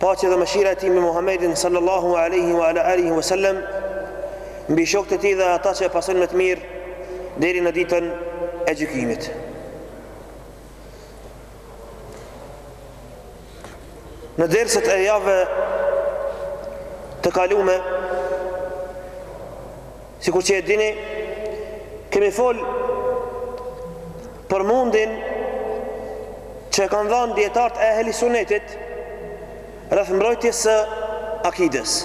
Paqja dhe mëshira e Tij mbi Muhammedin sallallahu alaihi wa ala alihi wasallam, mbi shokët e tij dhe ata që e pasojnë me të mirë deri në ditën e gjykimit. Në derset e javëve të kalume Sikur që e dini, kemi fol për mundin që e kanë dhanë dijetarët e ehli sunnetit rreth mbrojtjes së akides.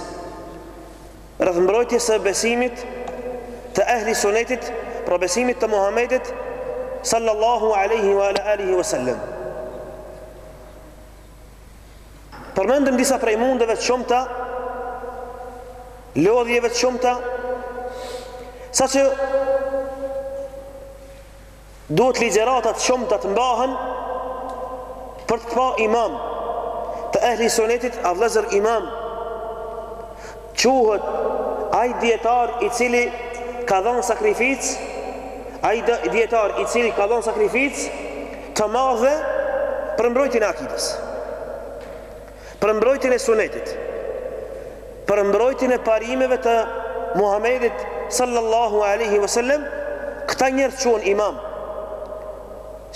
Rreth mbrojtjes së besimit të ehli sunnetit pra besimit të Muhamedit sallallahu alaihi wa alihi wasallam. Përmendëm disa prej mundeve të shumta, lodhjeve të shumta, sa që duhet ligjërata të shumta të mbahen për të pa imam të ehli sunetit a vllezër imam Quhet ai dijetar i cili ka dhonë sakrificë, ai dijetar i cili ka dhonë sakrificë të madhe për mbrojtjen e akidës, për mbrojtjen e sunetit, për mbrojtjen e parimeve të Muhamedit sallallahu alaihi wasallam, këta njerëz quhen imam.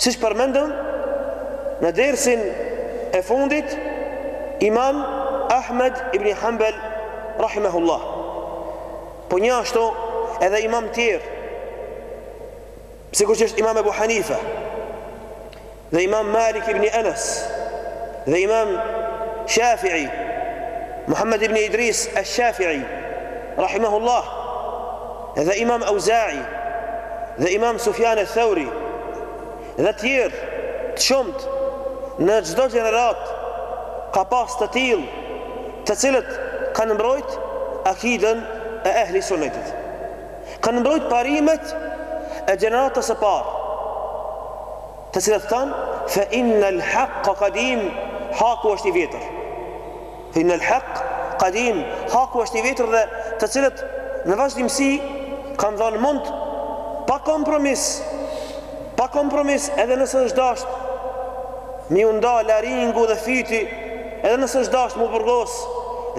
Siç përmendëm në dersin e fundit, Imam Ahmed ibn Hanbal rahimehullah, po njashtu edhe imam tjerë, sikur që është Imam Ebu Hanife, dhe Imam Malik ibn Enes, dhe Imam Shafi'i, Muhammed ibn Idris e Shafi'i, rahimehullah, Dhe Imam Auza'i, dhe Imam Sufjan el-Thauri, dhe tjerë të shumtë në çdo gjeneratë ka pas të tillë të cilët kanë mbrojtë akiden e Ehli Sunnetit. Kanë mbrojtë parimet e gjeneratës së parë, të cilët thanë, Fe innel haqqa qadim, Haku është i vjetër. Inna al-haqq qadim, Haku është i vjetër dhe të cilët në vazhdimësi kanë dhonë mund pa kompromis, pa kompromis edhe nëse është dashtë me iu nda laringu dhe fyti, edhe nëse është dashtë m'u burgos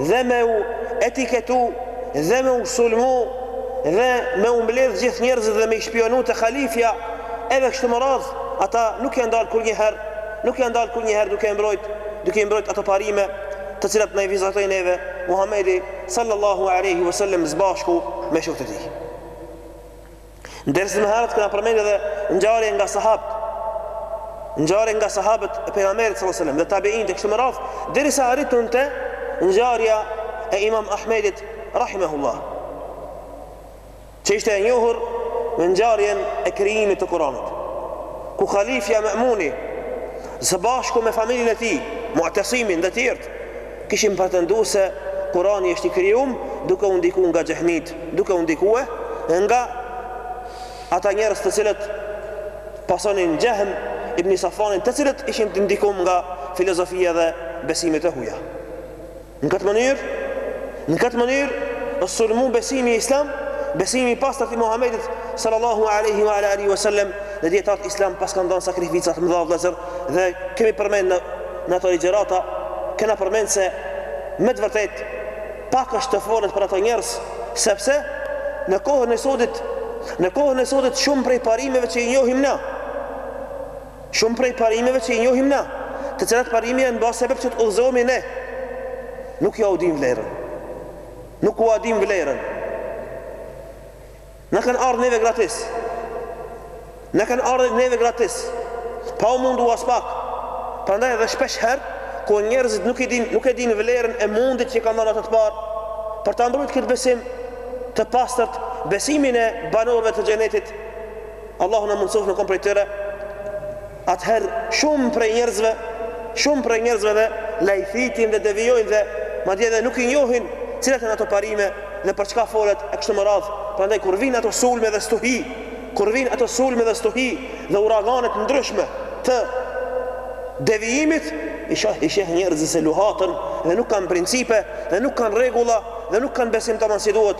dhe me u etiketu dhe me u sulmu dhe me u mbledh gjithë njerëzit dhe me i shpionu te halifja edhe kështu me radhë, ata nuk janë ndalë kurnjëherë Nuk janë ndalë kurrnjëherë duke e mbrojtë, duke i mbrojtë ato parime të cilat na i vizatoi neve Muhamedi sallallahu alejhi we sellem së bashku me shokët e tij. Ndërsa më herët kena përmendë edhe ngjarje nga sahabët, ngjarje nga sahabët e pejgamberit sallallahu alejhi we sellem dhe tabiinët e kështu me radhë, derisa arritëm te ngjarja e Imam Ahmedit rahimahullah. që ishte e njohur me ngjarjen e krijimit të Kur'anit, ku Halifja Me'muni, së bashku me familjen e tij, Mu'tesimin dhe tjerët, kishin pretendu se Kur'ani është i krijum duke u ndiku nga xhehmitë, duke u ndikue nga ata njerëz të cilët pasonin Xhehm ibn Safanin, të cilët ishin të ndikum nga filozofia dhe besimet e huja. Në këtë mënyrë, në këtë mënyrë është sulmu besimi islam, besimi i pastër i Muhamedit sallallahu alaihi wa alihi wasallam, dhe dijetarët islam pas kanë dhanë sakrifica të mëdha vllezër dhe kemi përmend në në ato ligjërata kena përmend se me të vërtet pak është të folet për ato njerëz sepse në kohën e sodit, në kohën e sodit shumë prej parimeve që i njohim na Shumë prej parimeve që i njohim na, të cilat parime janë ba sebep që të udhëzohemi ne, nuk ja u dimë vlerën. Nuk ua dimë vlerën. Na kanë ardhë neve gratis. Na kanë ardhë neve gratis. Pa u mundu aspak. Prandaj edhe shpeshherë kur njerëzit nuk i dinë, nuk e dinë vlerën e mundit që kanë dhanë ata të parë, për ta mbrojt këtë besim të pastërt, besimin e banorëve të xhenetit, Allahu na mundësoftë me kon prej tyre, atëherë shumë prej njerëzve, shumë prej njerëzve edhe lajthitin dhe devijojnë dhe madje edhe nuk i njohin cilat janë ato parime dhe për çka folet e kështu me radhë, prandaj kur vinë ato sulme dhe stuhi, kur vinë ato sulme dhe stuhi dhe uragane të ndryshme të devijimit, i sheh, i sheh njerëzit se luhaten dhe nuk kanë principe dhe nuk kanë rregulla dhe nuk kanë besim taman si duhet,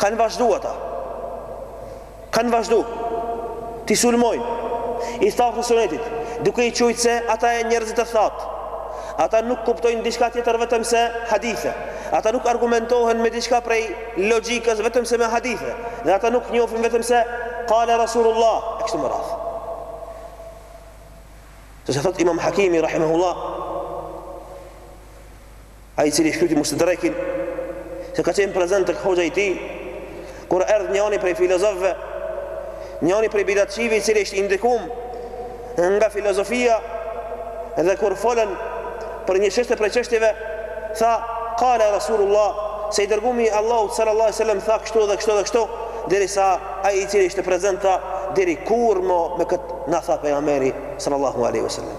Kanë vazhdu ata. Kanë vazhdu t'i sulmojnë ithtarët e sunetit, duke i qujtë se ata janë njerëz të thatë. Ata nuk kuptojnë diçka tjetër vetëm se hadithe. Ata nuk argumentohen me diçka prej logjikës vetëm se me hadithe. Dhe ata nuk njofin vetëm se kale Rasulullah. E kështu me radhë. Saqë thotë imam Hakimi, rahimahullah, Ai i cili shkrujti Mustedrekin se ka qenë prezent tek hoxha i tij kur erdh njëri prej filozofëve, njëri prej bidatçive i cili është i ndikum nga filozofia dhe kur folën për një çështje prej çështjeve tha qala rasulullah se i dërgumi i Allahut sallallahu alaihi wasallam tha kështu dhe kështu dhe kështu derisa ai i cili ishte prezent tha deri kur mo me kët na tha pejgamberi sallallahu alaihi wasallam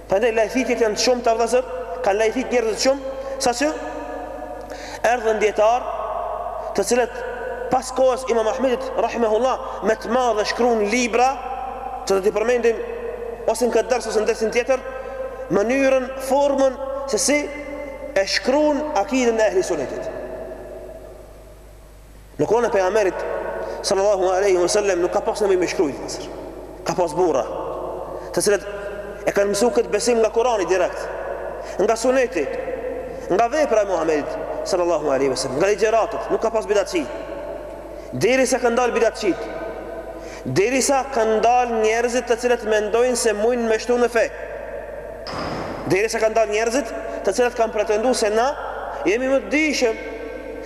Prandaj lajthitjet janë të shumta vëllezër, kanë lajthit njerëz të shumë, saqë erdhën dietar, të cilët pas kohës Imam Ahmedit rahimehullah me të madhe shkruan libra, që do t'i përmendim ose në këtë ders ose në dersin tjetër, mënyrën, formën se si e shkruan akiden e ehli sunnetit. Në kohën e pejgamberit sallallahu alaihi wasallam nuk ka pas nevojë me shkruajt vëzër. Ka pas burra, të cilët e kanë mësu këtë besim nga Kurani direkt, nga Suneti, nga vepra e Muhamedit sallallahu alaihi wasallam, nga ligjëratat, nuk ka pas bidatçi. Deri sa kanë dalë bidatçit. Deri sa kanë dalë njerëzit të cilët mendojnë se mujnë me shtu në fe. Derisa kanë dalë njerëzit, të cilët kanë pretendu se na jemi më të dijshëm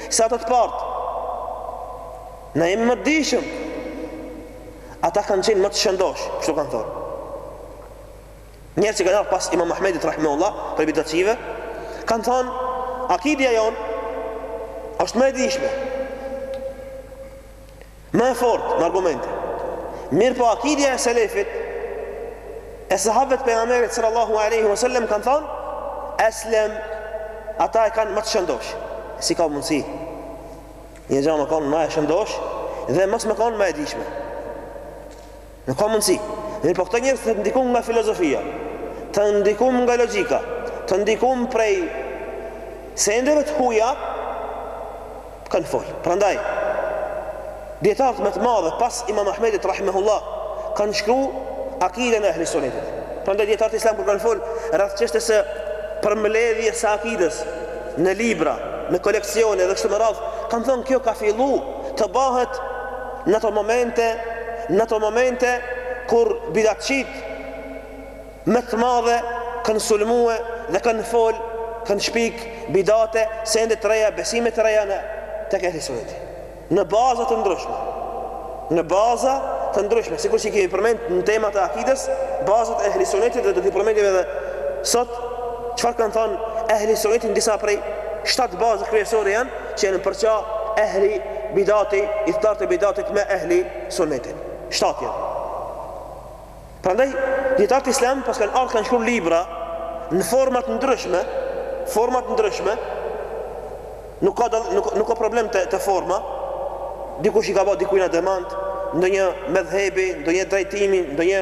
se ata të parët. Na jemi më të dijshëm. Ata kanë qenë më të shëndosh, kështu kanë thënë. Njerëz që kanë ardhur pas Imam Ahmedit rahimahullah, prej bidatçive, kanë thënë, "Akidja jonë është më e dijshme." Më e fortë në argumente. Mirpo akidja e selefit e sahabëve të pejgamberit sallallahu alaihi wasallam kanë thënë Eslem ata e kanë më të shëndosh. Si ka mundësi? Një gjë me kanë më e shëndosh dhe mos me kanë më e dijshme. Nuk ka mundësi. Mirëpo këto njerëz të ndikum nga filozofia, të ndikum nga logjika, të ndikum prej sendeve të huja, kanë fol. Prandaj dietarët me të madhe pas Imam Ahmedit rahimahullah kanë shkru akiden e ehli sunnetit. Prandaj dietarët islam kur kanë fol rreth çështjes së përmbledhjes së akides në libra, në koleksione dhe kështu me radhë, kanë thënë kjo ka fillu të bëhet Në ato momente, në ato momente kur bidatçit me të madhe kanë sulmue dhe kanë fol, kanë shpik bidate, sende të reja, besime të reja në tek ehli sunneti. Në baza të ndryshme. Në baza të ndryshme, sikur që i kemi përmend në temat e akides, bazat e ehli sunnetit dhe do t'i përmendim edhe sot çfarë kanë thënë ehli sunneti në disa prej shtatë baza kryesore janë Që u përça ehli bidati ithtarët e bidatit me ehli sunnetit. Shtatë janë. Prandaj, dijetarët islam pas kanë ardhë kanë shkru libra në forma të ndryshme, forma të ndryshme, nuk ka, dal, nuk, nuk ka problem te, te forma, dikush i ka ba dikujna demant, ndonjë medhhebi, ndonjë drejtimi, ndonjë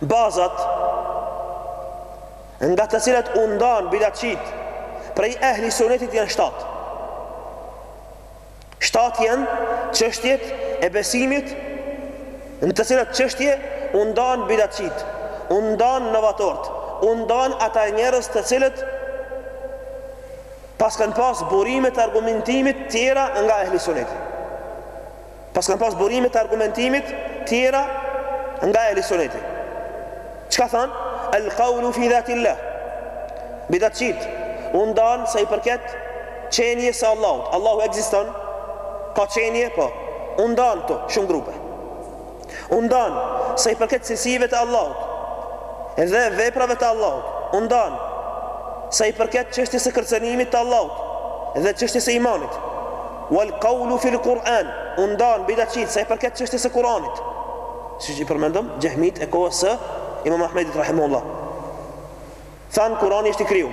Bazat nga të cilat u ndan bidatçit prej ehli sunetit janë shtatë. Shtatë janë çështjet e besimit në të cilat çështje u ndan bidatçit, u ndan novatorët, u ndan ata njerëz të cilët pas kanë pas burime të argumentimit tjera nga ehli suneti. Pas kanë pas burime të argumentimit tjera nga Ehli Sunneti. Çka thanë? El kaulu fi dhatillah. Bidatçit u ndanë sa i përket qenies së Allahut. Allahu ekziston? Ka qenie? Po. U ndanë këtu shumë grupe. u ndan sa i përket cilësive të Allahut dhe veprave të Allahut, u ndan sa i përket çështjes së kërcënimit të Allahut dhe çështjes së imanit. Wal qawlu fil Qur'an, u ndan bidatçit sa i përket çështjes së Kur'anit. Siç i përmendëm, xhehmit e kohës së Imam Ahmedit rahimehullah. Than Kur'ani është i kriju.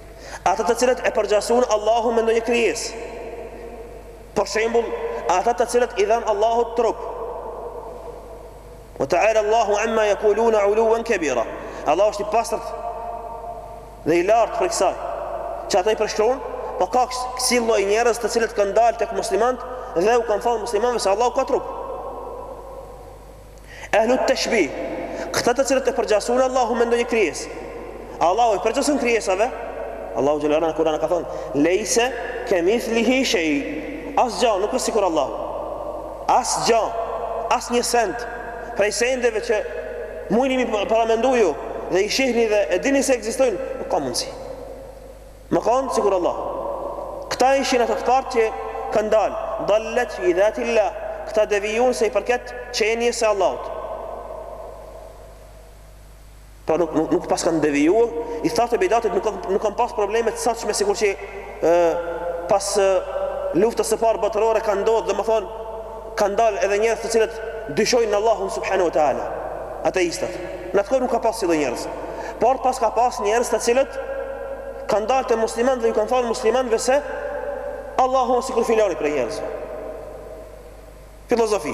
Ata të cilët e përgjasun Allahun me ndonjë krijesë. Për shembull, ata të cilët i dhanë Allahut trup. Wa ta'ala Allahu amma yaqulun 'uluwan kabira. Allahu është i pastërt dhe i lartë prej kësaj. Që ata i përshkrujn, po ka kësi lloj njerëz të cilët kanë dalë tek muslimanët dhe u kanë thënë muslimanëve se Allahu ka trup. Ehlu t-teshbih, këta të cilët e përgjasun Allahun me ndonjë krijesë. Allahu i përgjason krijesave? Allahu xhele ala në Kur'an ka thënë: "Lejse kemithlihi shay." Asgjë nuk është sikur Allahu. Asgjë, asnjë send prej sendeve që mujni me i paramendu ju dhe i shihni dhe e dini se ekzistojnë, nuk ka mundësi. Me kanë sikur Allahu. Këta ishin ata të parët që kanë dalë, dallet fi dhatillah, këta devijuan sa i përket qenies së Allahut. Pra nuk nuk, nuk pas kanë deviju, ithtarët e bidatit nuk nuk kanë pas problemet e sotshme sikur që pas luftës së parë botërore kanë ndodh, domethënë Kanë dalë edhe njerëz të cilët dyshojnë në Allahun subhanahu wa taala, ateistët. Në atë kohë nuk ka pas kësi lloj njerëz. Por pas ka pas njerëz të cilët kanë dalë te muslimanët dhe ju kanë thënë muslimanëve se Allahu është sikur filani prej njerëzve. Filozofi.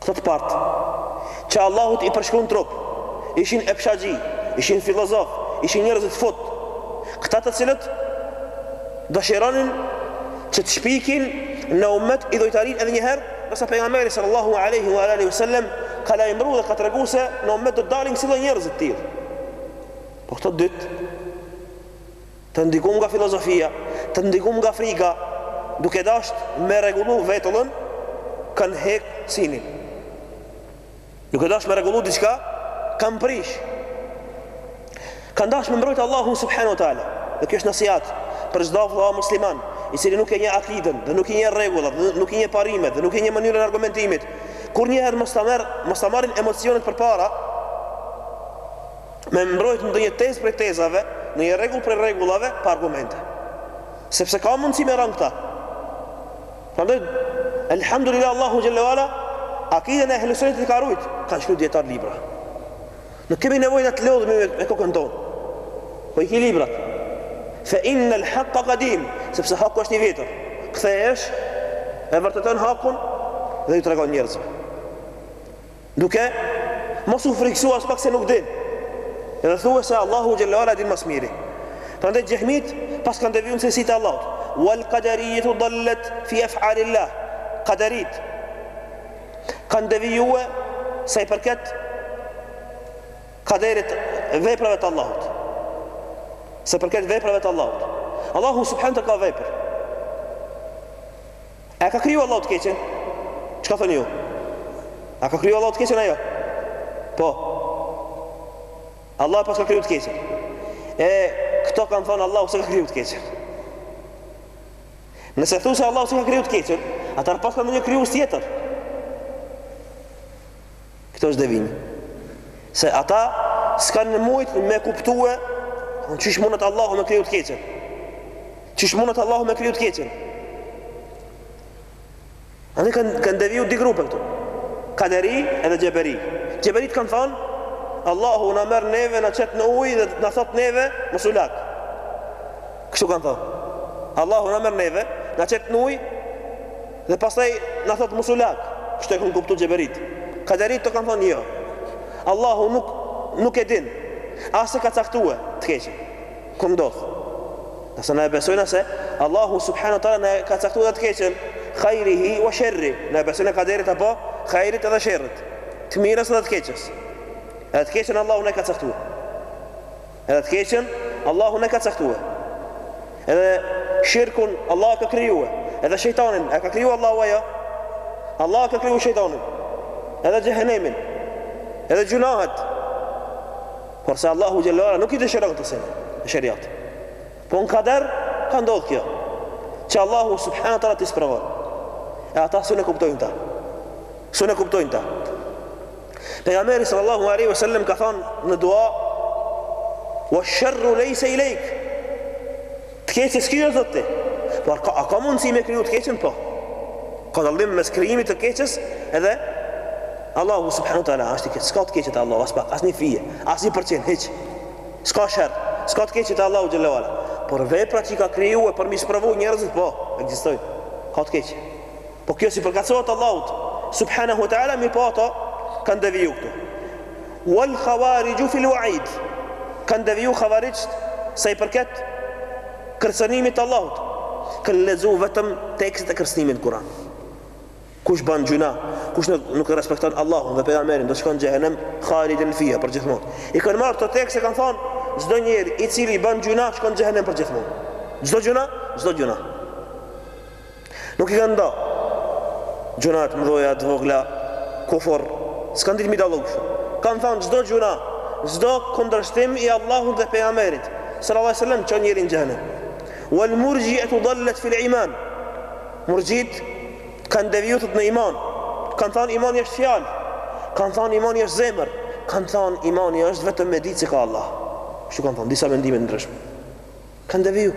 Këto të parët, që Allahut i përshkruan trup, ishin epshaxhi, ishin filozofë, ishin njerëz të futur, këta të cilët dëshironin që të shpikin në ummet idhujtarinë edhe një herë, ndërsa pejgamberi sallallahu alaihi wasallam ka lajmëruar dhe ka treguar se në ummet do të dalin disa njerëz të tillë. Po këto të dytët Të ndikumë nga filozofia, të ndikumë nga frika, duke dashtë me rregullu vetullën, kanë hek synin. Duke dashtë me rregullu diçka, kanë prish. Kanë dashtë me mbrojtë Allahun subhanahu wa taala. Dhe kjo është nasihat për çdo vëlla musliman, i cili nuk e njeh akidën, dhe nuk i njeh rregullat, dhe nuk i njeh parimet, dhe nuk e njeh mënyrën e argumentimit. Kurrnjëherë mos ta merr, mos ta marrin emocionet përpara, me mbrojt ndonjë tezë prej tezave, ndonjë rregull prej rregullave pa argumente. Sepse ka mundësi me rënë këta. Prandaj elhamdulillah Allahu xhalla wa ala akiden e ehli sunnetit e ka rujt, kanë shkruar dijetarët libra. Nuk kemi nevojë të lodhemi me, me kokën tonë. Po i ke librat. Fa innal haqqa qadim, sepse haku është i vjetër. Kthehesh e vërteton hakun dhe ju tregon njerëzve. Duke mos u frikësuar aspak se nuk din. Edhe thuaj se Allahu xhalla wa ala din më së miri. Prandaj xhehmit paskan devijuar te sifatet e Allahut. Wal qadariyatu dallat fi af'alillah. Qadarit kanë devijuar sa i përket qaderit veprave të Allahut. Sa i përket veprave të Allahut. Allahu subhanahu wa taala ka vepër. A e ka kriju Allahu të keqen? Çka thoni ju? A ka kriju Allahu të keqen a jo? Po. Allahu e paska kriju të keqen. E këto kanë thënë Allahu s'e ka kriju të keqen. Nëse thua se Allahu s'e ka kriju të keqen, atëherë paska ndonjë krijues tjetër. Kjo është devijim. Se ata s'kanë mujt me kuptue qysh mundet Allahu me kriju të keqen. Qysh mundet Allahu me kriju të keqen. Edhe kanë deviju dy grupe këtu. Kaderi edhe Xheberi. Xheberit kanë thonë Allahu na merr neve na çet në ujë dhe na thot neve mos u lak. Kështu kanë thonë. Allahu na merr neve na çet në ujë Dhe pastaj na thotë mos u lak, kështu e kanë kuptu xheberit. Kaderit këta kanë thonë jo. Allahu nuk nuk e din. As e ka caktue të keqen. Kur ndodh. Ndërsa na e besojna se Allahu subhanahu taala na ka caktu edhe të keqen, khairihi wa sharri, na e besojna kaderit apo khairit edhe sherrit, të mirës edhe të keqes. Edhe të keqen Allahu na e ka caktuar. Edhe të keqen Allahu e ka caktue Edhe shirkun Allah e ka krijue Edhe shejtanin e ka kriju Allahu ajo Allah e ka kriju shejtanin Edhe xhehenemin Edhe gjynahet Porse Allahu xhelle ue ala nuk i dëshiron këto sene Në shëriat Po në kader ka ndodhë kjo Që Allahu subhanehu ue teala t'i sprovon E ata s'un e kuptojnë këta S'un e kuptojnë këta Pejgamberi sallallahu alaihi wasallam ka thënë në dua wa sharru laysa ilayk. Të keqe s'ki o Zot ti. Por a ka mundësi me e kriju të keqën po. Ka dallim mes krijimit të keqes edhe Allahu subhanahu wa taala është i keq. S'ka të keqe te Allahu aspak, asnjë fije, asnjë përqind hiç. S'ka sherr, s'ka të keqe te Allahu xhelle ue ala. Por veprat që i ka krijue për m'i sprovu njerëzit po ekzistojnë. Ka të keqe. Po kjo s'i përkatësohet Allahut Subhanahu wa ta'ala mirëpo ata kanë deviju këtu Wal khawariju fil wa'id Kanë deviju havarixhët sa i përket kërcënimit të Allahut Kanë lexu vetëm tekstet e kërcënimit në Kur'an Kush ban gjynah, kush nuk, nuk respekton Allahun dhe pejgamberin, do shkon në xhehenem khalidin fiha për gjithmonë. I kanë marrë këto tekste kanë thonë çdo njeri i cili ban gjynah shkon në xhehenem për gjithmonë. Çdo gjynah, çdo gjynah. Nuk i kanë nda Gjynahet të mdhaja të vogla Kufur S'kanë ditë m'i dallu kështu Kanë thanë çdo gjynah Çdo kundërshtim i Allahut dhe pejgamberit sallallahu alejhi ue selem çon njerin në xhehenem Wal murxhietu dallet fil iman Murxhit Kanë deviju në iman Kanë thanë imani është fjalë Kanë thanë imani është zemër Kanë thanë imani është vetëm me ditë se ka Allah Kështu kanë thanë disa mendime të ndryshme Kanë deviju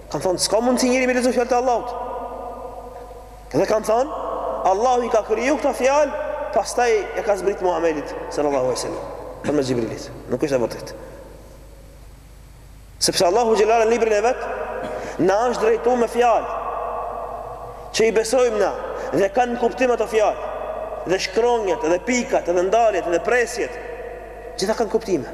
Kanë thonë, s'ka mundësi njeri me lexu fjalët e Allahut. Dhe kanë thonë, Allahu i ka kriju këto fjalë, pastaj e ka zbrit Muhammedit, sallallahu alejhi ue sellem, përmes Xhibrilit. Nuk është e vërtetë. Sepse Allahu xhelle ue ala në librin e vet, na është drejtu me fjalë, që i besojmë na, dhe kanë kuptim ato fjalë, dhe shkronjat, dhe pikat, dhe ndaljet, dhe presjet, gjitha kanë kuptime.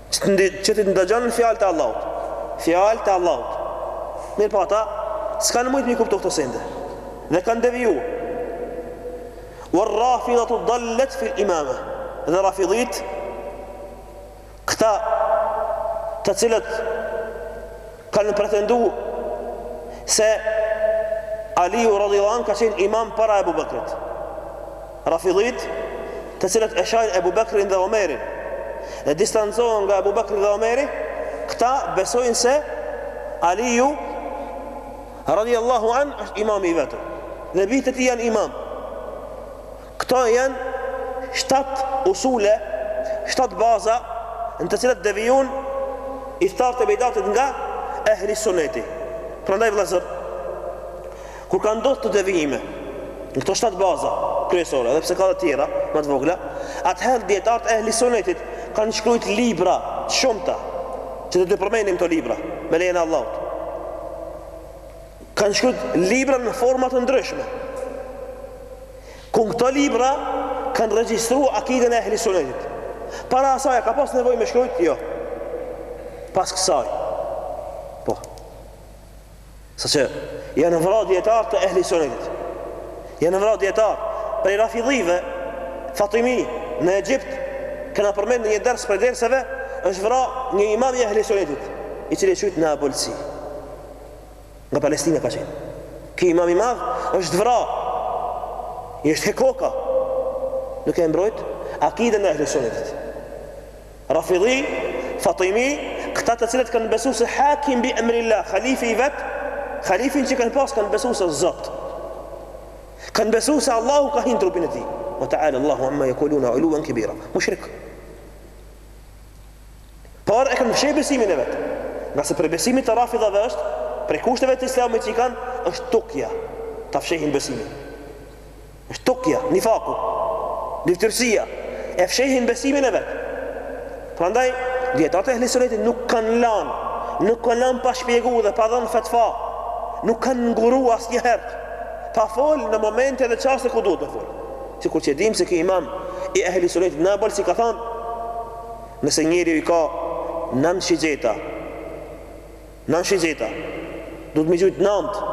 Që të, të ndëgjon fjalët e Allahut. Fjalët e Allahut. Mirëpo ata s'kanë mujtë m'i kuptu këto sende. Dhe kanë deviju. War rafidhatu dallet fil imame. Dhe rafidhit këta të cilët kanë pretendu se Aliu radijallahu anhu ka qenë imam para Ebu Bekrit. Rafidhitë, të cilët e shajnë Ebu Bekrin dhe Omerin dhe distancohen nga Ebu Bekri dhe Omeri, këta besojnë se Aliju radiallahu anhu është imami i vetëm dhe bijtë e tij janë imam. Këto janë shtatë usule, shtatë baza në të cilat devijun ithtarët e bidatit nga ehli suneti. Prandaj vëllazër, Kur kanë ndodhur këto devijime në këto shtatë baza kryesore, edhe pse ka dhe të tjera më të vogla, atëherë dijetarët e Ehli Sunetit kanë shkruajt libra të shumta, që do të përmendim këto libra me lejen e Allahut. Kanë shkruajt libra në forma të ndryshme. Ku këto libra kanë regjistruar akiden e Ehli Sunetit. Para asaj ka pas nevojë me shkruajt? Jo. Pas kësaj. Po. Saqë janë vra dijetarë të Ehli Sunnetit. Janë vra dijetarë prej Rafidhive, Fatimi në Egjipt, kena përmend në një ders prej derseve, është vra një imam i ehli sunetit, i cili quhet Nabulsi. Nga Palestina ka qenë. Ky imam i madh është vra, i është hek koka, duke e mbrojt akiden e ehli sunetit. Rafidhi, Fatimi, këta të cilët kanë besuar se Hakim bi emrillah, halifi i vet, halifin që kanë pas kanë besuar se Zot. Kanë besuar se Allahu ka hin trupin e tij. Wa ta'ala Allahu amma yaquluna 'uluwan kabira. Mushrik. Por e kanë fshehë besimin e vet. Nga se për besimin e Rafidhave është prej kushteve të Islamit që kanë është tukija ta fshehin besimin. Tukija, nifaku, dyftyrësia, e fshehin besimin e vet. Prandaj dijetarët e ehli sunnetit nuk kanë lanë, nuk kanë lanë pa shpjegu dhe pa dhanë fetva. Nuk kanë nguru asnjëherë pa fol në momente dhe çaste ku duhet të fol. Sikur që dimë se ky imam i ehli sunnetit Nabulsi ka thënë, nëse njeriu i ka nan shigjeta Nan shigjeta duhet me gjujt nëntë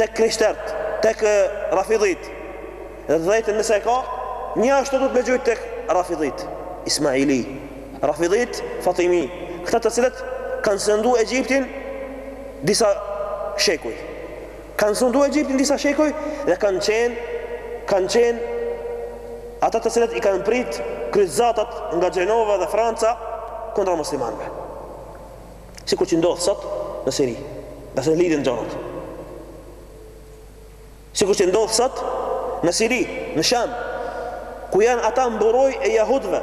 tek krishtert, tek rafidhit, dhe të dhjetën nëse e ka, njashtu duhet me gjujt tek rafidhit, Ismaili, rafidhit, Fatimi, këta të cilët kanë sundu Egjiptin disa shekuj. Kanë sundu Egjiptin disa shekuj dhe kanë qenë, kanë qenë ata të cilët i kanë prit kryqëzatat nga Gjenova dhe Franca kundra muslimanve. sikur që ndodh sot në Siri, me se lidhen gjanat. Sikur që ndodh sot në Siri, në Sham, ku janë ata mburoj e jahudve,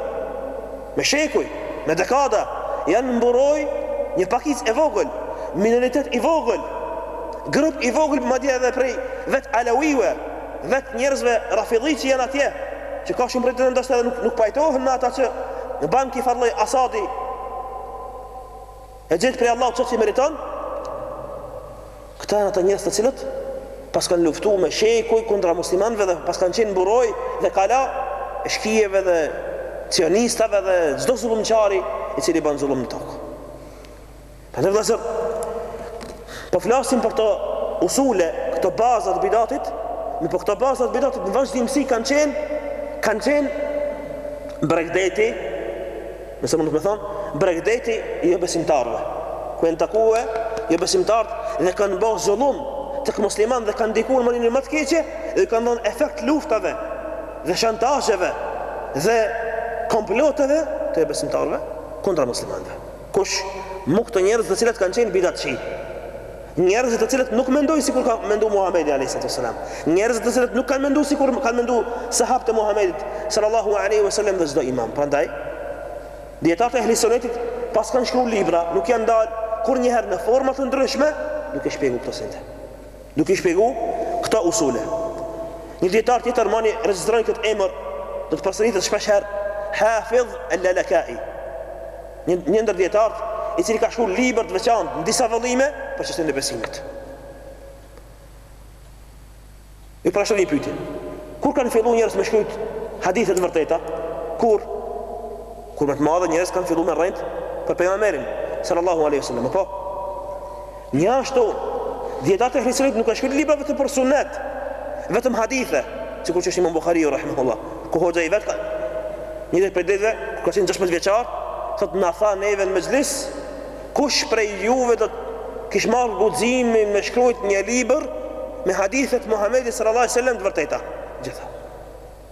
me shekuj, me dekada, janë mburoj një pakic e vogël, minoritet i vogël, grup i vogël madje edhe prej vetë alawive, vetë njerëzve rafidhi që janë atje, që ka shumë prej tyre ndoshta edhe nuk, nuk pajtohen me ata që i ban ky farë lloj Asadi, e gjetët prej Allahut çka i meriton, këto janë ata njerëz të cilët pa skanë luftu me shekuj kundra muslimanëve dhe pa skanë qenë buroj dhe kala e shkijeve dhe cionistave dhe çdo zullumçari i cili ban zullum në tokë. Prandaj vëllazër, po flasim për këto usule, këto baza të bidatit, e po këto baza të bidatit në vazhdimësi kanë qenë kanë qenë bregdeti Nëse mundet me thonë, bregdeti i jobesimtarëve, ku janë takue jobesimtarët dhe kanë ba zullum tek muslimanët dhe kanë ndiku në mënyrën ma të keqe dhe kanë dhonë efekt luftave dhe shantazheve dhe komploteve të jobesimtarëve kontra muslimanëve. Kush mu këto njerëz të cilët kanë qenë bidatçi. Njerëzit të cilët nuk mendojnë sikur ka mendu Muhamedi alayhi salatu wasalam. Njerëzit të cilët nuk kanë mendu sikur kanë mendu sahabët e Muhamedit sallallahu alaihi wasallam dhe çdo imam. Prandaj dijetarët e Ehli Sunetit pa skanë shkru libra, nuk janë ndalë kurnjëherë në forma të ndryshme, duke shpjegu këto sende. Duke i shpjegu këto usule. Një dijetar tjetër, mani, regjistroni këtë emër, do të përsëritet shpesh herë Hafidh al-Lalakai. Një, një ndër dijetarët, i cili ka shkru libër të veçantë në disa vëllime, për çështjen e besimit. Ju parashtroj një pytje. Kur kanë fillu njerëzit me shkrujt hadithe të vërteta? Kur? Kur me të madhe njerëzit kanë fillu me rrejt për pejgamberin, sallallahu aleyhi sallam, po? Njëashtu, dijetarët e Ehli Sunnetit nuk kanë shkrujt libra vetëm për Sunnet, vetëm hadithe, sikur që është Imam Buhariu rahimahullah, kur hoxha i vet një ditë prej ditëve, kur ka qenë 16 vjeçar, thotë na tha neve në mexhlis, kush prej juve do të kish marrë guximin me shkrujt një libër me hadithe të Muhamedit sallallahu alaihi wasallam të vërteta. Gjitha.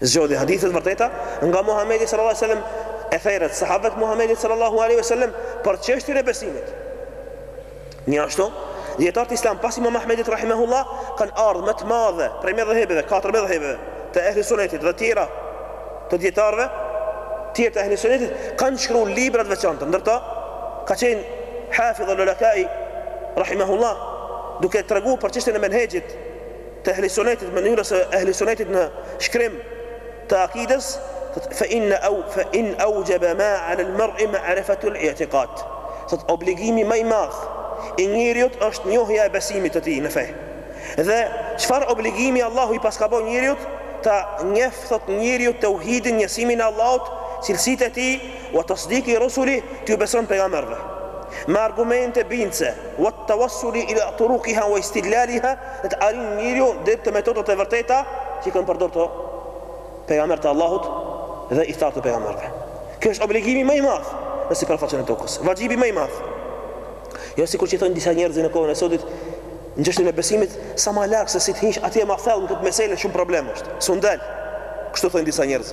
Zgjodhi hadithe të vërteta nga Muhamedi sallallahu alaihi wasallam etheret e sahabëve të Muhamedit sallallahu alaihi wasallam për çështjen e besimit. Njëashtu, dijetarët islam pas imam Ahmedit Rahimehullah kanë ardhë me të madhe prej medhhebeve, katër medhhebeve të ehli sunetit dhe tjera të dijetarëve tjerë të ehli sunetit kanë shkru libra të veçantë ndër ta ka qenë Hafidh al-Lalakai Rahimehullah duke tregu për çështjen e menhexhit të ehli sunetit mënyrës së ehli sunetit në shkrim të akides fa inna aujaba ma ala al mar'i ma'rifatu al i'tiqad thot obligimi më i madh i njeriu është njohja e besimit të tij në fe dhe çfarë obligimi Allahu i paska bo njeriut ta njeh thot njeriu tauhidin njësimin e Allahut cilësitë e tij wa tasdiqi rusuli t'ju beson pejgamberëve me argumente bindëse wa tawassuli ila turuqiha wa istidlaliha dhe të arrin njeriu deri te metodat e vërteta që i kanë përdor pejgamberët e Allahut dhe ithtarët e pejgamberëve. Kjo është obligimi më i madh në sipërfaqen e tokës, vaxhibi më i madh. Jo sikur që thonë disa njerëz në kohën e sotit, në çështjen e besimit, sa ma larg se si të hish atje ma thellë në këtë mesele shumë problem është. S'un del. Kështu thonë disa njerëz.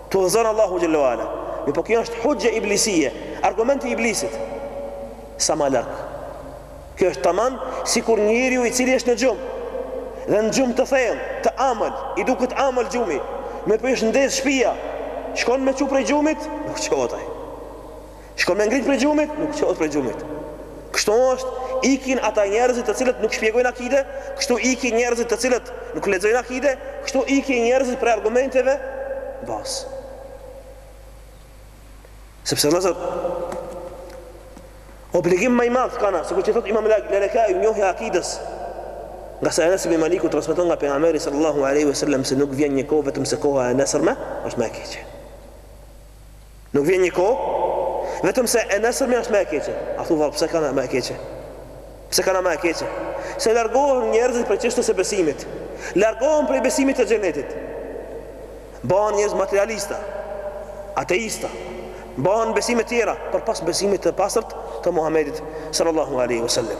T'udhëzon Allahu xhel-le ue ala. Mirpo kjo është huxhe iblisie, argument i iblisit. Sa ma larg. Kjo është taman sikur njeriu i cili është në gjumë dhe në gjumë të thellë, të amël, i duket amël gjumi, mirpo ish ndez shpia, shkon me çu prej gjumit, nuk çohet ai. Shkon me ngrit prej gjumit, nuk çohet prej gjumit. Kështu është, ikin ata njerëzit të cilët nuk shpjegojnë akide, kështu ikin njerëzit të cilët nuk lexojnë akide, kështu ikin njerëzit prej argumenteve bas. Sepse vëllazër obligim ma i madh kanë, sikur që thot Imam Lalekai njohja e akides. Ngase Enes ibn Maliku transmeton nga pejgamberi sallallahu alaihi wasallam se nuk vjen një kohë vetëm se koha e nesërme është më e keqe. Nuk vjen një kohë, vetëm se e nesërmja është ma e keqe. A thu vallë pse kanë ma e keqe? Pse kanë ma e keqe? Se largohen njerëzit prej çështjes së besimit. Largohen prej besimit të xhenetit. Bëhen njerëz materialista, ateista. Bëhen besime të tjera, përpos besimit të pastërt të Muhamedit sallallahu alaihi wasallam.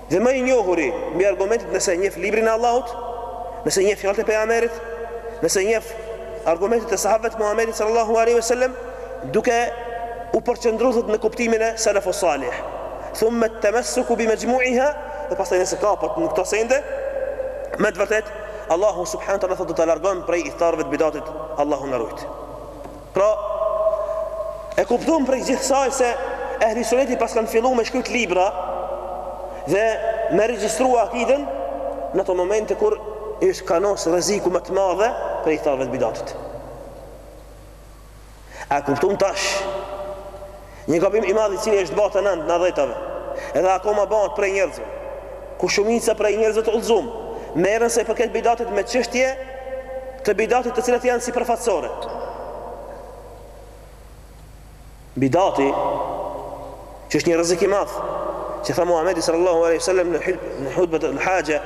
Dhe ma i njohuri mbi argumentet nëse e njeh librin e Allahut, nëse e njeh fjalët e Pejgamberit, nëse e njeh argumentet e sahabëve të Muhamedit sallallahu alaihi wasallam, duke u përqendruar në kuptimin e salafus salih. Thumma at-tamassuku bi majmu'iha, dhe pastaj nëse kapet në këto sende, me të vërtetë Allahu subhanahu wa taala thotë do ta largon prej ithtarëve të bidatit, Allahu na rujt. Pra, e kuptum prej gjithë kësaj se Ehli Suneti paskan fillu me shkrujt libra dhe me regjistru akiden në ato momente kur ish kanos rreziku me të madhe prej ithtarëve të bidatit. A kuptum tash Një gabim i madh i cili është ba të nëntëdhjetave dhe akoma bahet prej njerëzve, ku shumica prej njerëzve të udhëzum merren sa i përket bidatit me çështje të bidatit të cilat janë sipërfaqësore. Bidati që është një rrezik i madh, që tha Muhamedi sallallahu alaihi wasallam në hutbetul haxhe,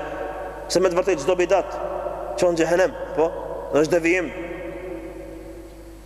se me të vërtetë çdo bidat çon në xhehenem, po, dhe është devijim.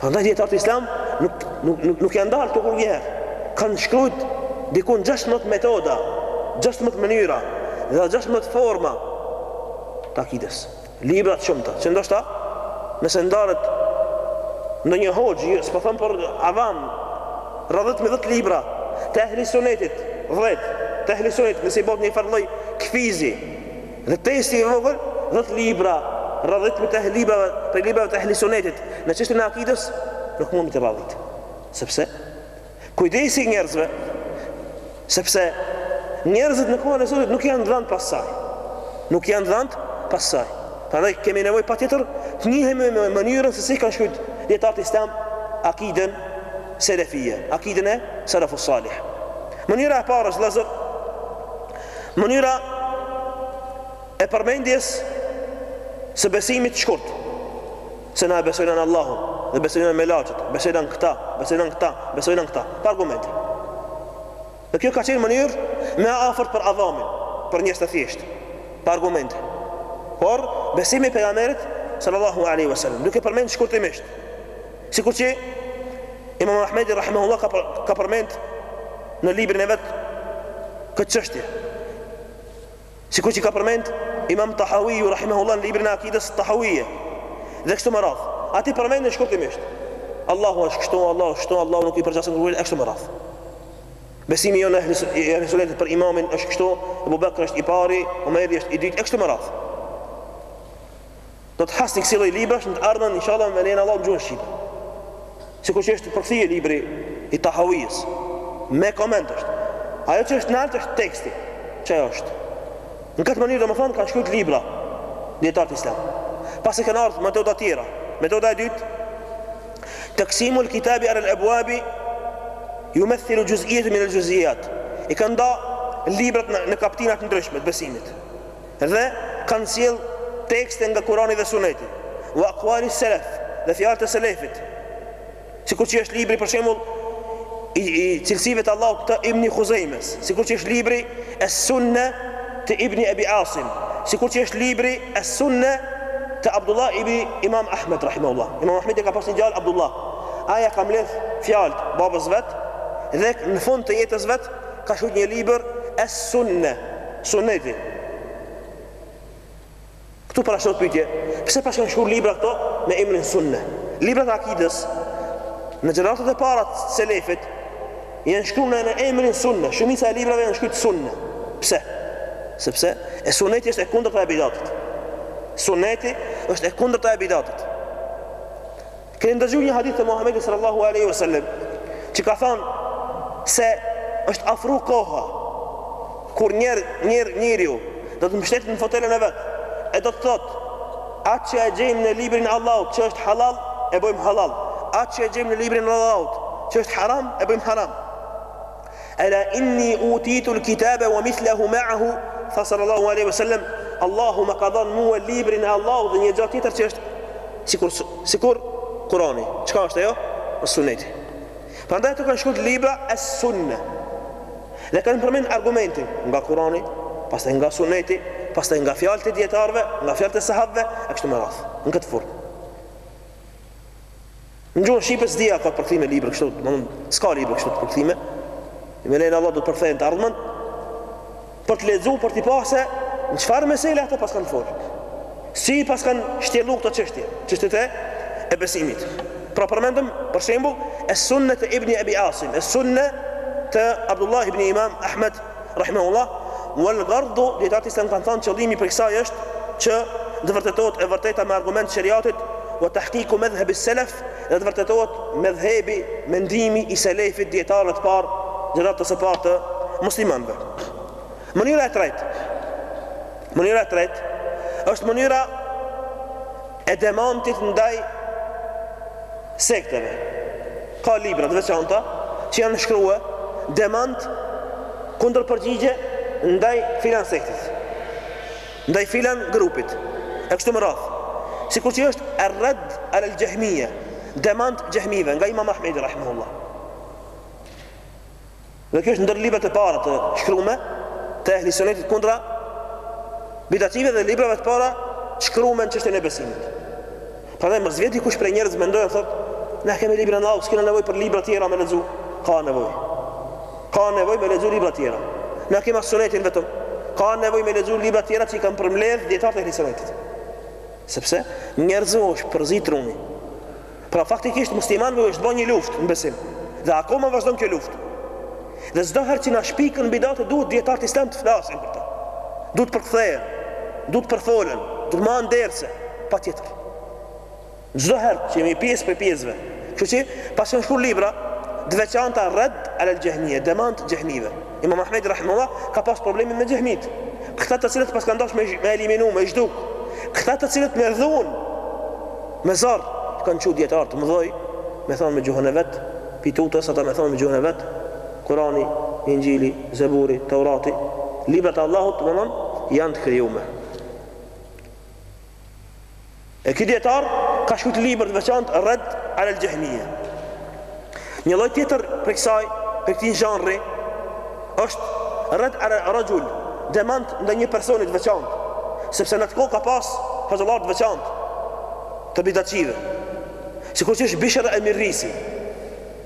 Prandaj dijetarët islam nuk nuk nuk, nuk janë ndalë këtu kurrnjëherë, kanë shkrujt diku 16 metoda, 16 mënyra dhe 16 forma të akides. Libra të shumta, që ndoshta nëse ndalet ndonjë hoxhë, jo, s'po thom për avam, radhitmi dhetë libra, të ehli sunetit, dhetë, të ehli sunetit, nëse i bon një farë lloj kuizi, Dhe testi i vogël, dhjetë libra, radhitmi dhjetë libra, prej librave të Ehli Sunetit, në çështjen e akidës, nuk mund me t'i radhit. Sepse kujdesi i njerëzve, sepse njerëzit në kohën e sotit nuk janë dhënë pas saj. Nuk janë dhënë pas saj. Prandaj kemi nevojë patjetër të njihemi me mënyrën se si kanë shkruajt dijetarët islam akiden selefie, akiden e selefus salih. Mënyra e parë është vëllazër Mënyra e përmendjes së besimit shkurt, se na besojna në Allahun, dhe besojna në melaqet, besojna në këta, besojna në këta, besojna në këta, pa argumente. Dhe kjo ka qenë mënyrë ma e afërt për avamin, për njerëz të thjeshtë, pa argumente. Por, besimi i Pejgamberit, sallallahu alaihi wasallam, duke përmend shkurtimisht, Sikur që Imam Ahmedi rahimahullah ka për, ka përmend në librin e vet këtë çështje. Sikur që ka përmend Imam Tahawi rahimahullah në librin e Akides Tahawiyye. Dhe kështu me radhë. Aty përmenden shkurtimisht. Allahu është kështu, Allahu është kështu, Allahu nuk i përngjason kërkujt, e kështu me radhë. Besimi jonë i ehli sunetit për imamin është kështu, Ebu Bekri është i pari, Umeri është i dyti, e kështu me radhë. Do të hasni kësi lloj librash në të ardhmen inshallah me lejen e Allahut në gjuhën shqipe. Sikur që është përkthyer libri i Tahawijës me koment është. Ajo që është nalt është teksti. Ç'ajo është? Në këtë mënyrë domethënë kanë shkruar libra dijetarët islam. Pastaj kanë ardhur metoda të tjera. Metoda e dytë Taksimul kitabi ala al-abwabi yumathilu juz'iyatan min al-juz'iyat. E kanë dha librat në, në kaptina të ndryshme të besimit. Dhe kanë sjellë tekste nga Kurani dhe Suneti, wa aqwali selef, dhe fjalët e selefit, sikur që është libri për shembull i, i cilësive të Allahut të Ibn Huzejmes, sikur që është libri Es-Sunne të Ibn Ebi Asim, sikur që është libri Es-Sunne të Abdullah ibn Imam Ahmed rahimahullah. Imam Ahmed e ka pas një djalë Abdullah. Ai ia ka mbledh fjalët babës vet dhe në fund të jetës vet ka shkrujt një libër Es Sunne, Suneti. Këtu parashtrohet pyetje, pse paskan shkru libra këto me emrin Sunne? Librat e akidës në gjeneratat e para të selefit janë shkru në emrin Sunne, shumica e librave janë shkrujt Sunne. Pse? Sepse e Suneti është e kundërta e bidatit. Suneti është e kundërta e bidatit. Keni ndëgju një hadith të Muhammedi sallallahu aleyhi wa sallam Që ka than se është afru koha Kur njer, njer, njeri prej jush Do të mështetet në fotelen e vet E do të thotë Atë që e gjejmë në librin e Allahut që është halal E bojmë halal Atë që e gjejmë në librin e Allahut që është haram E bojmë haram Ela inni utitu l'kitabe wa mithlehu ma'ahu, tha sallallahu alaihi wa sallam, Allahu më ka dhënë mua librin e Allahut dhe një gjë tjetër që është sikur, sikur Kurani. Çka është ajo? Suneti. Prandaj ata kanë shkrujt libra Es-Sunne. Dhe kanë përmend argumente nga Kurani, pastaj nga suneti, pastaj nga fjalët e dijetarëve, nga fjalët e sahabëve, e kështu me radhë, në këtë formë. Në gjuhën shqipe s'di a ka përkthime libra kështu, domthonë s'ka libra kështu të përkthyme. Me lejen e Allahut do të përkthehen n'të ardhmen për të lexuar për t'i pa se në çfarë mesela ato paskan fol. Si paskan shtjellu' këto çështje, çështjet e e besimit. Pra përmendëm për shembull Es-Sunne të Ibn Abi Asim, Es-Sunne të Abdullah ibn Imam Ahmed Rahimehullah, Wal ghardu, dijetarët islam kanë thënë qëllimi prej kësaj është që të vërtetohet e vërteta me argumente të sheriatit, wa tahqiqu madhhab as-salaf, dhe të vërtetohet medhhebi, mendimi i selefit dijetarëve të parë, gjeneratës së parë të muslimanëve. Mënyra e tretë, mënyra e tretë është mënyra e demantit ndaj sekteve. Ka libra të veçanta që janë shkruar demant kundër përgjigje ndaj filan sektit, ndaj filan grupit, e kështu me radhë. Sikur që është Ar-Radd ala al-Jahmiyya, demant xhehmive nga Imam Ahmedi rahimahullah. Dhe kjo është ndër librat e para të shkrume të ehli sunetit kundra bidative dhe librave të para të shkrume në çështjen e besimit. Prandaj mos vjen dikush prej njerëzve mendon e thotë, na kemi librin e Allahut, s'kemi nevojë për libra të tjera me lexu. Ka nevojë. Ka nevojë me lexu libra të tjera. Na kemi sunetin vetëm. Ka nevojë me lexu libra të tjera që i kanë përmbledh dijetarët e ehli sunetit. Sepse njerëzve është përzi truni. Pra faktikisht muslimanëve u është ba një luftë në besim dhe akoma vazhdon kjo luftë. Dhe çdo herë që na shpiken bidate duhet dijetarët islam të flasin për ta. Duhet të përkthehen, duhet të përfolen, duhet të mahen derse, patjetër. Çdo herë që jemi pjesë prej pjesëve, kështu që pas janë shkru libra të veçanta Redd alel Xhehmije, demant xhehmive. Imam Ahmedi rahimehullah ka pas problemin me xehmit. Këta të cilët pas kanë dasht me me eliminu, me zhduk. Këta të cilët me dhunë, me zor, kanë çu dijetarë të mëdhoj, me thon me gjuhën e vet, pi tutës ata me thon me gjuhën e vet, Kurani, Inxhili, Zeburi, Teurati, librat e Allahut, domethënë janë të krijume. E ky dijetar ka shkrujt libër të veçant Redd alel Xhehmije. Një lloj tjetër prej kësaj, prej këtij zhanri, është Redd ala Raxhul, demant ndaj një personi të veçantë, sepse në atë kohë ka pas hoxhallarë të veçantë të bidatçive. Sikur që është Bishr el-Mirrisi.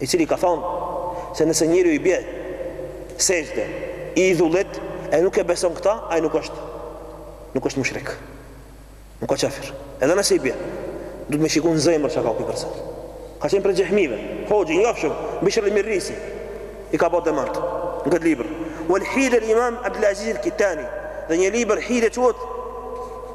i cili ka thanë se nëse njeriu i bje sexhde idhullit e nuk e beson këtë, ai nuk është nuk është mushrik. Nuk o qafir. Edhe nëse i bje, duhet me shiku n'zemër çka ka ky person. Ka qenë për xehmive, hoxhë i njofshëm, Bishr al-Mirrisi i ka bo demant në këtë libër. Wal Hajde lil-Imam Abdul Aziz al-Kinani dhe një libër Hajde quhet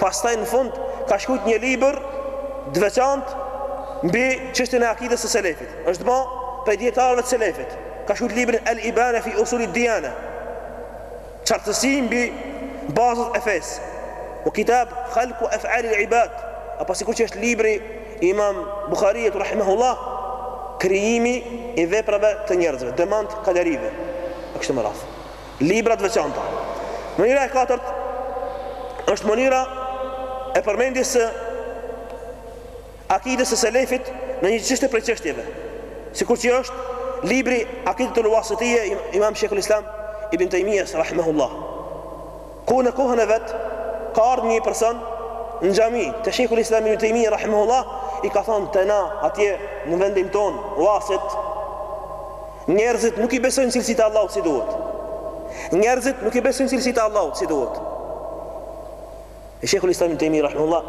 Pastaj në fund ka shkrujt një libër të veçantë mbi çështjen e akides së selefit. Është ba prej dijetarëve të selefit. Ka shkrujt librin El Ibana fi Usul al-Diyana. Qartësi mbi bazat e fesë. Wa kitab Khalqu af'al al-ibad. Apo sikur që është libri i Imam Buhariut rahimahullah krijimi i veprave të njerëzve, demant kaderive. E kështu me radhë. libra të veçanta. Mënyra e katërt është mënyra e përmendjes së akides së selefit në një çështje prej çështjeve. Sikur që është libri Akidetul Wasitiyya Imam Sheikhul Islam Ibn Taymiyyah rahimahullah. Ku në kohën e vet ka ardh një person në xhami te Sheikhul Islam Ibn Taymiyyah rahimahullah i ka thonë te na atje në vendin tonë Wasit Njerëzit nuk i besojnë cilësitë e Allahut si duhet. Njerëzit nuk i besojnë cilësitë e Allahut si duhet. Sheikhul Islam Ibn Taymiyyah rahimahullah,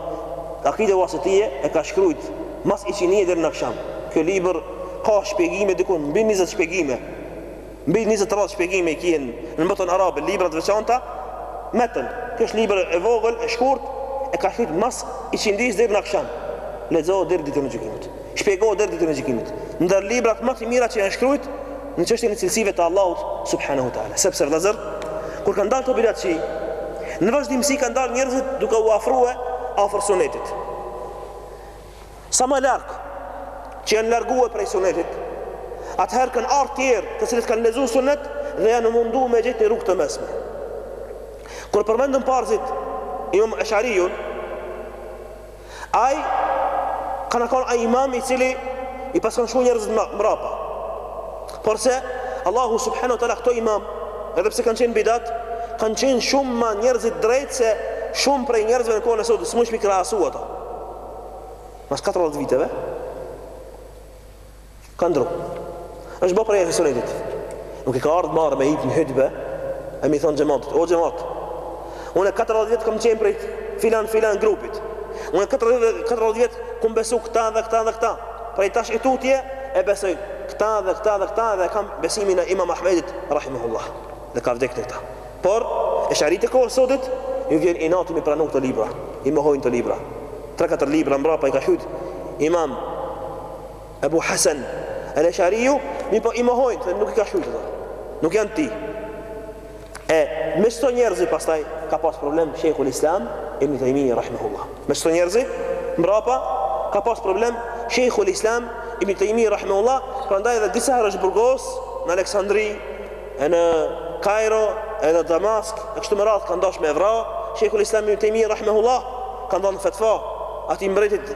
Akide Wasitije e ka shkruajt mas iqindie deri në akşam. Ky libër ka shpjegime diku mbi 20 shpjegime. Mbi 20 sherh shpjegime i kanë në botën arabe libra të veçanta. Metn, ky është libër e vogël, e shkurt, e ka shkruajt mas iqindisë deri në akşam. Lexohet deri ditën e gjykimit. shpjegohet deri ditën e gjykimit. Ndër librat më të mira që janë shkruajt në çështjen e cilësive të Allahut subhanahu wa taala. Sepse vëllazër, kur kanë dalë këta bidatçi, në vazhdimësi kanë dalë njerëzit duke u afruar afër sunetit. Sa më larg që janë larguar prej sunetit, atëherë kanë ardhur të tjerë, të cilët kanë lexuar sunet dhe janë munduar me gjetë një rrugë të mesme. Kur përmendëm parzi, Imam Eshariun, Ai ka kon ai imam i cili i pason shumë njerëzit mrapa. Porse, Allahu subhanahu wa taala këta imamë, edhe pse kanë qenë bidat, kanë qenë shumë ma njerëz të drejtë se shumë prej njerëzve në kohën e sotit, s'munesh me i krahasu ata. Mas 40 viteve, Ka ndërru. Është bë prej ehli sunetit. Nuk i ka ardhur marrë me hip në hutbe e me i thanë xhamatit, o xhamat. Unë 40 vjet kam qenë prej filan filan grupit. Unë 40 40 vjet kam besu këta dhe këta dhe këta. Prej tash e tutje e besoj këta dhe këta dhe këta dhe kam besimin e Imam Ahmedit rahimahullah. Dhe ka vdekë në këta. Por esharitë e kohës sotit u vjen inati me pranu këto libra. I mohojnë këto libra. 3-4 libra mbrapa i ka shkrujt Imam Ebu Hasan El Eshariu, po i mohojnë, thonë nuk i ka shkrujtë, thonë, nuk janë të tij. E me kësi njerëzi pastaj ka pas problem Shekhul Islam, Ibn Taymiyyah, Rahimullah. Me kësi njerëzi, mrapa, ka pas problem Shekhul Islam, Ibn Taymiyyah, Rahimullah, prandaj edhe disa herë është burgos në Aleksandri, e në Kairo, e në Damask, e kështu me radhë kanë dash me e vra, Shekhul Islam, Ibn Taymiyyah, Rahimullah, kanë dhanë fetva, atij mbretit